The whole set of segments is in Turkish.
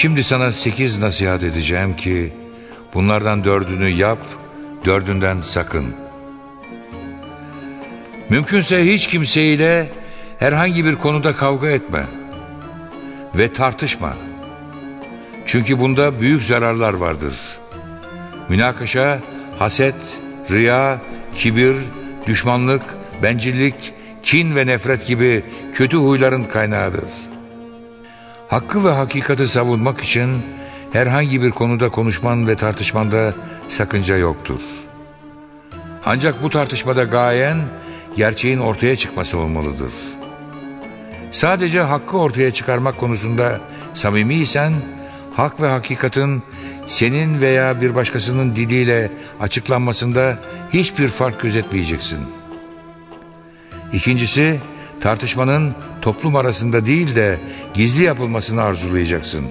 Şimdi sana sekiz nasihat edeceğim ki bunlardan dördünü yap, dördünden sakın. Mümkünse hiç kimseyle herhangi bir konuda kavga etme ve tartışma. Çünkü bunda büyük zararlar vardır. Münakaşa, haset, riya, kibir, düşmanlık, bencillik, kin ve nefret gibi kötü huyların kaynağıdır. Hakkı ve hakikati savunmak için herhangi bir konuda konuşman ve tartışmanda sakınca yoktur. Ancak bu tartışmada gayen gerçeğin ortaya çıkması olmalıdır. Sadece hakkı ortaya çıkarmak konusunda samimiysen, hak ve hakikatin senin veya bir başkasının diliyle açıklanmasında hiçbir fark gözetmeyeceksin. İkincisi, tartışmanın toplum arasında değil de gizli yapılmasını arzulayacaksın.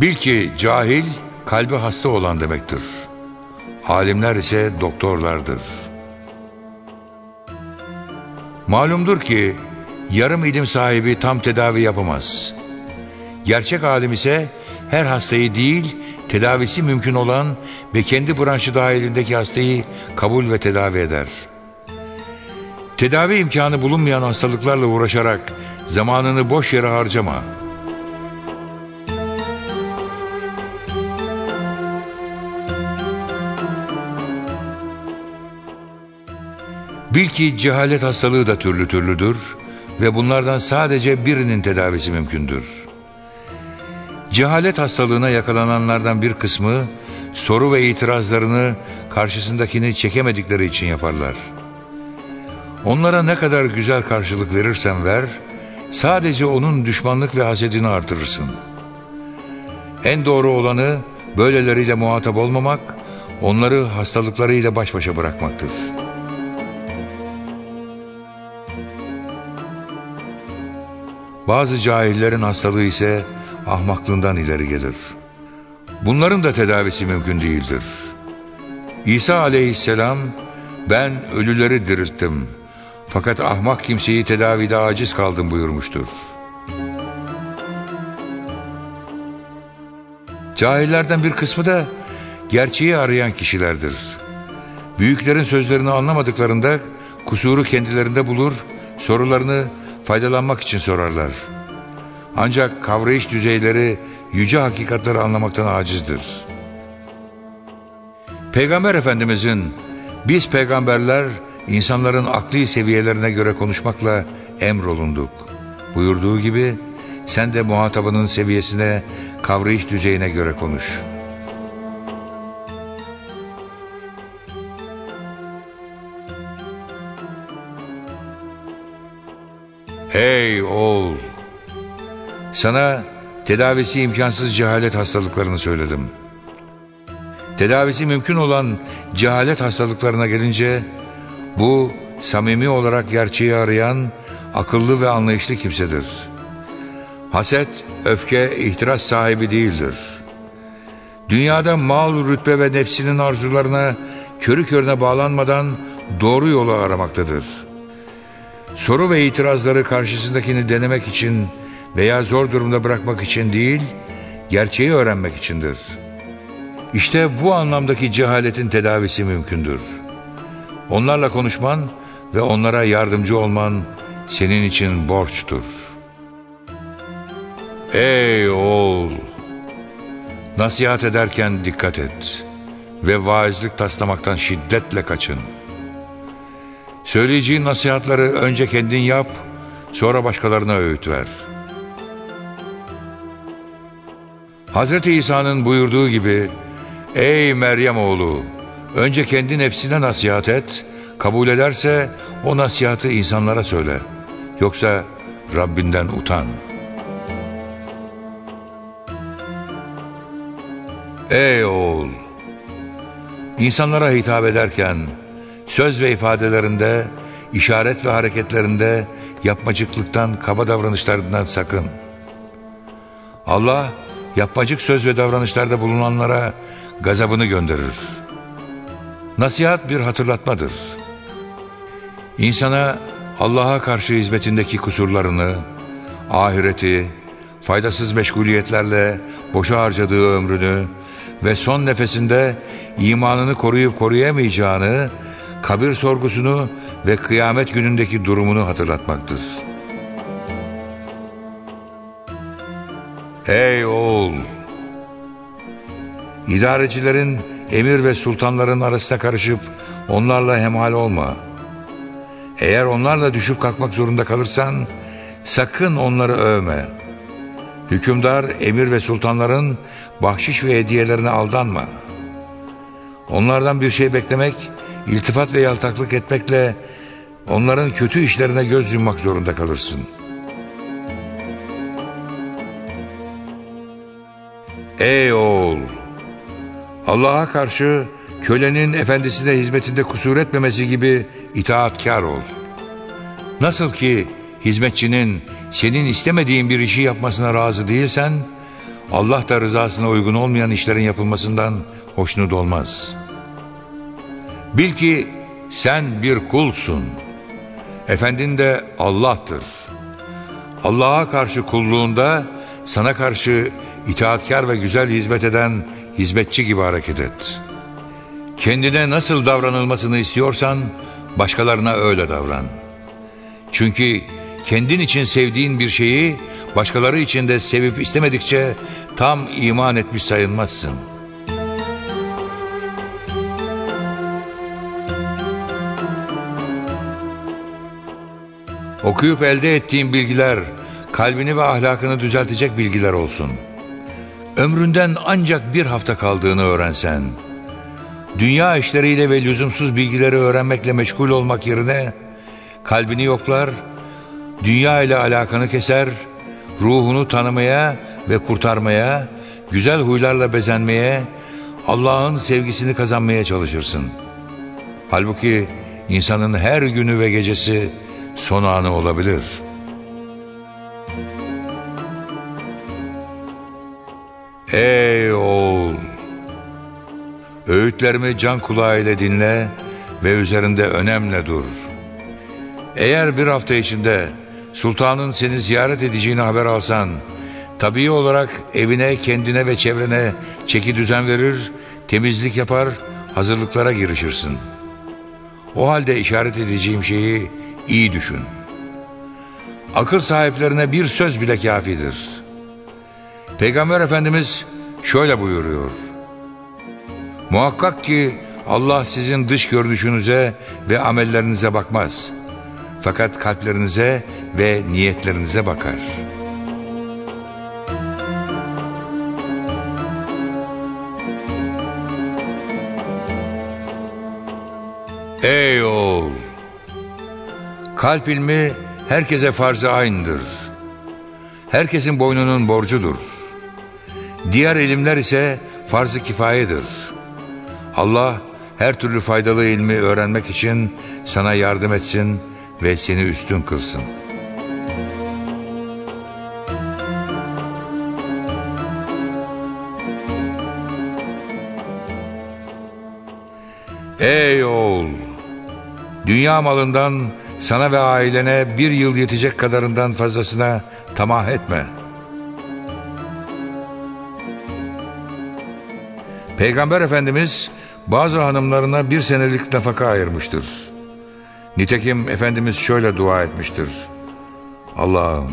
Bil ki cahil, kalbi hasta olan demektir. Alimler ise doktorlardır. Malumdur ki yarım ilim sahibi tam tedavi yapamaz. Gerçek alim ise her hastayı değil, tedavisi mümkün olan ve kendi branşı dahilindeki hastayı kabul ve tedavi eder. Tedavi imkanı bulunmayan hastalıklarla uğraşarak zamanını boş yere harcama. Bil ki cehalet hastalığı da türlü türlüdür ve bunlardan sadece birinin tedavisi mümkündür. Cehalet hastalığına yakalananlardan bir kısmı soru ve itirazlarını karşısındakini çekemedikleri için yaparlar. Onlara ne kadar güzel karşılık verirsen ver, sadece onun düşmanlık ve hasedini artırırsın. En doğru olanı böyleleriyle muhatap olmamak, onları hastalıklarıyla baş başa bırakmaktır.'' Bazı cahillerin hastalığı ise ahmaklığından ileri gelir. Bunların da tedavisi mümkün değildir. İsa aleyhisselam ben ölüleri dirilttim. Fakat ahmak kimseyi tedavide aciz kaldım buyurmuştur. Cahillerden bir kısmı da gerçeği arayan kişilerdir. Büyüklerin sözlerini anlamadıklarında kusuru kendilerinde bulur, sorularını faydalanmak için sorarlar. Ancak kavrayış düzeyleri yüce hakikatleri anlamaktan acizdir. Peygamber Efendimizin biz peygamberler insanların akli seviyelerine göre konuşmakla emrolunduk. Buyurduğu gibi sen de muhatabının seviyesine kavrayış düzeyine göre konuş.'' Hey oğul! Sana tedavisi imkansız cehalet hastalıklarını söyledim. Tedavisi mümkün olan cehalet hastalıklarına gelince bu samimi olarak gerçeği arayan akıllı ve anlayışlı kimsedir. Haset, öfke, ihtiras sahibi değildir. Dünyada mal, rütbe ve nefsinin arzularına körü körüne bağlanmadan doğru yolu aramaktadır.'' soru ve itirazları karşısındakini denemek için veya zor durumda bırakmak için değil, gerçeği öğrenmek içindir. İşte bu anlamdaki cehaletin tedavisi mümkündür. Onlarla konuşman ve onlara yardımcı olman senin için borçtur. Ey oğul! Nasihat ederken dikkat et ve vaizlik taslamaktan şiddetle kaçın.'' Söyleyeceğin nasihatları önce kendin yap, sonra başkalarına öğüt ver. Hazreti İsa'nın buyurduğu gibi, Ey Meryem oğlu, önce kendi nefsine nasihat et, kabul ederse o nasihatı insanlara söyle. Yoksa Rabbinden utan. Ey oğul! İnsanlara hitap ederken, Söz ve ifadelerinde, işaret ve hareketlerinde yapmacıklıktan, kaba davranışlarından sakın. Allah yapmacık söz ve davranışlarda bulunanlara gazabını gönderir. Nasihat bir hatırlatmadır. İnsana Allah'a karşı hizmetindeki kusurlarını, ahireti, faydasız meşguliyetlerle boşa harcadığı ömrünü ve son nefesinde imanını koruyup koruyamayacağını, kabir sorgusunu ve kıyamet günündeki durumunu hatırlatmaktır. Ey oğul! İdarecilerin emir ve sultanların arasına karışıp onlarla hemhal olma. Eğer onlarla düşüp kalkmak zorunda kalırsan sakın onları övme. Hükümdar, emir ve sultanların bahşiş ve hediyelerine aldanma. Onlardan bir şey beklemek, iltifat ve yaltaklık etmekle onların kötü işlerine göz yummak zorunda kalırsın. Ey oğul! Allah'a karşı kölenin efendisine hizmetinde kusur etmemesi gibi itaatkar ol. Nasıl ki hizmetçinin senin istemediğin bir işi yapmasına razı değilsen, Allah da rızasına uygun olmayan işlerin yapılmasından hoşnut olmaz. Bil ki sen bir kulsun. Efendin de Allah'tır. Allah'a karşı kulluğunda sana karşı itaatkar ve güzel hizmet eden hizmetçi gibi hareket et. Kendine nasıl davranılmasını istiyorsan başkalarına öyle davran. Çünkü kendin için sevdiğin bir şeyi başkaları için de sevip istemedikçe tam iman etmiş sayılmazsın. Okuyup elde ettiğin bilgiler kalbini ve ahlakını düzeltecek bilgiler olsun. Ömründen ancak bir hafta kaldığını öğrensen, dünya işleriyle ve lüzumsuz bilgileri öğrenmekle meşgul olmak yerine kalbini yoklar, dünya ile alakanı keser, ruhunu tanımaya ve kurtarmaya, güzel huylarla bezenmeye, Allah'ın sevgisini kazanmaya çalışırsın. Halbuki insanın her günü ve gecesi son anı olabilir. Ey oğul! Öğütlerimi can kulağıyla dinle ve üzerinde önemle dur. Eğer bir hafta içinde sultanın seni ziyaret edeceğini haber alsan, tabii olarak evine, kendine ve çevrene çeki düzen verir, temizlik yapar, hazırlıklara girişirsin. O halde işaret edeceğim şeyi iyi düşün. Akıl sahiplerine bir söz bile kafidir. Peygamber Efendimiz şöyle buyuruyor. Muhakkak ki Allah sizin dış görünüşünüze ve amellerinize bakmaz. Fakat kalplerinize ve niyetlerinize bakar. Ey oğul! Kalp ilmi herkese farz-ı aynıdır. Herkesin boynunun borcudur. Diğer ilimler ise farz-ı kifayedir. Allah her türlü faydalı ilmi öğrenmek için sana yardım etsin ve seni üstün kılsın. Ey oğul! Dünya malından sana ve ailene bir yıl yetecek kadarından fazlasına tamah etme. Peygamber Efendimiz bazı hanımlarına bir senelik nafaka ayırmıştır. Nitekim Efendimiz şöyle dua etmiştir. Allah'ım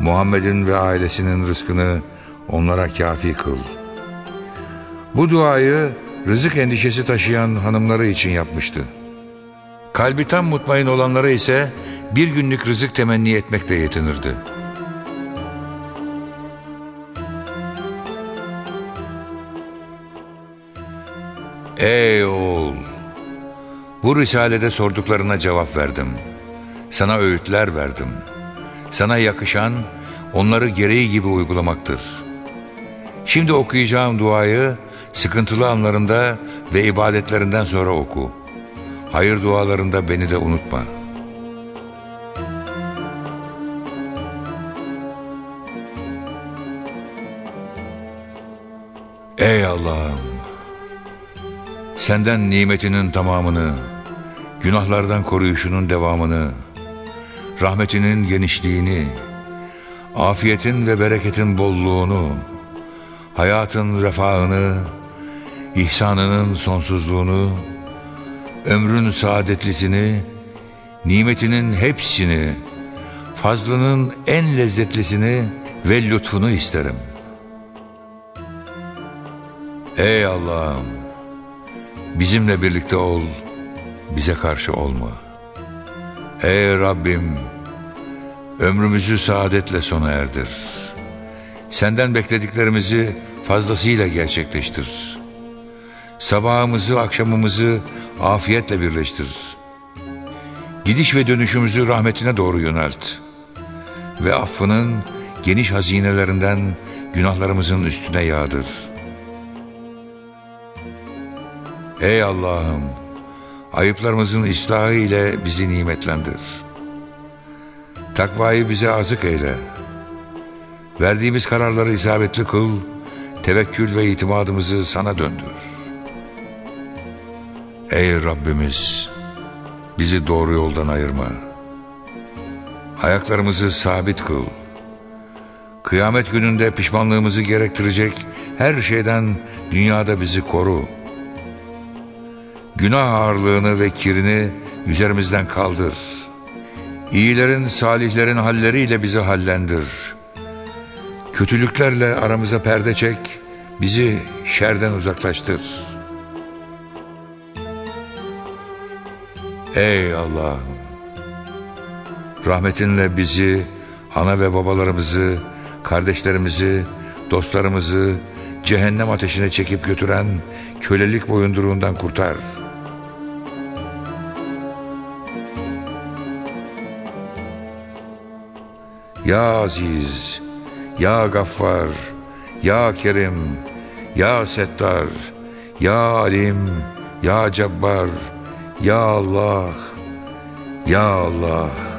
Muhammed'in ve ailesinin rızkını onlara kafi kıl. Bu duayı rızık endişesi taşıyan hanımları için yapmıştı. Kalbi tam mutmain olanlara ise bir günlük rızık temenni etmekle yetinirdi. Ey oğul! Bu risalede sorduklarına cevap verdim. Sana öğütler verdim. Sana yakışan onları gereği gibi uygulamaktır. Şimdi okuyacağım duayı sıkıntılı anlarında ve ibadetlerinden sonra oku. Hayır dualarında beni de unutma. Ey Allah'ım! Senden nimetinin tamamını, günahlardan koruyuşunun devamını, rahmetinin genişliğini, afiyetin ve bereketin bolluğunu, hayatın refahını, ihsanının sonsuzluğunu, ömrün saadetlisini, nimetinin hepsini, fazlının en lezzetlisini ve lütfunu isterim. Ey Allah'ım, bizimle birlikte ol, bize karşı olma. Ey Rabbim, ömrümüzü saadetle sona erdir. Senden beklediklerimizi fazlasıyla gerçekleştir. Sabahımızı, akşamımızı afiyetle birleştir. Gidiş ve dönüşümüzü rahmetine doğru yönelt. Ve affının geniş hazinelerinden günahlarımızın üstüne yağdır. Ey Allah'ım, ayıplarımızın ıslahı ile bizi nimetlendir. Takvayı bize azık eyle. Verdiğimiz kararları isabetli kıl, tevekkül ve itimadımızı sana döndür. Ey Rabbimiz, bizi doğru yoldan ayırma. Ayaklarımızı sabit kıl. Kıyamet gününde pişmanlığımızı gerektirecek her şeyden dünyada bizi koru. Günah ağırlığını ve kirini üzerimizden kaldır. İyilerin, salihlerin halleriyle bizi hallendir. Kötülüklerle aramıza perde çek, bizi şerden uzaklaştır.'' Ey Allah! Rahmetinle bizi, ana ve babalarımızı, kardeşlerimizi, dostlarımızı cehennem ateşine çekip götüren kölelik boyunduruğundan kurtar. Ya Aziz, Ya Gaffar, Ya Kerim, Ya Settar, Ya Alim, Ya Cebbar, Ya Allah, Ya Allah.